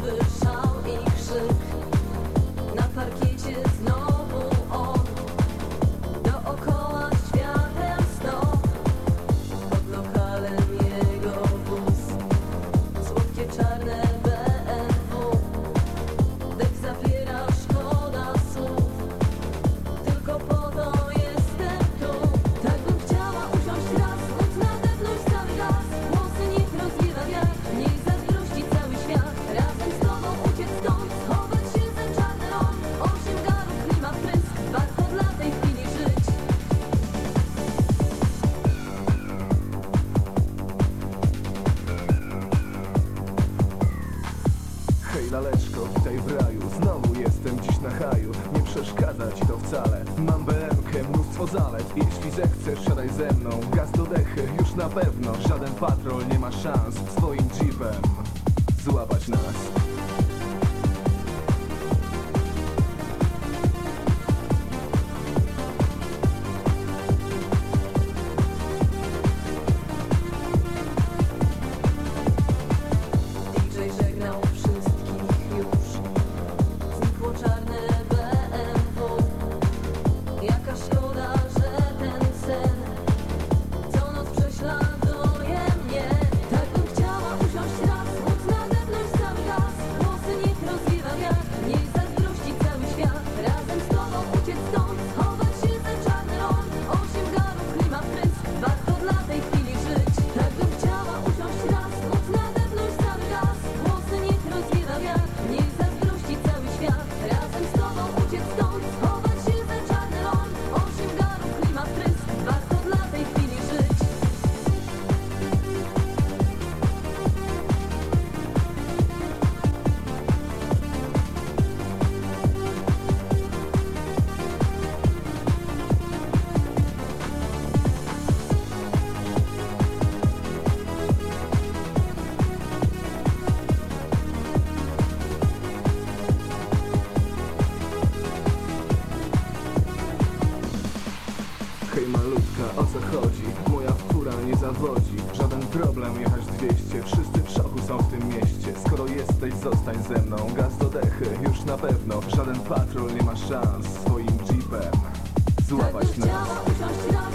The. side. na pewno. Żaden patrol nie ma szans swoim jeepem Złapać nas. Hej malutka, o co chodzi? Moja wtóra nie zawodzi. Żaden problem jechać 200 Wszyscy w szoku są w tym mieście. Skoro jesteś, zostań ze mną. Gaz do dechy, już na pewno. Żaden patrol nie ma szans Swoim jeepem. Złapać nas.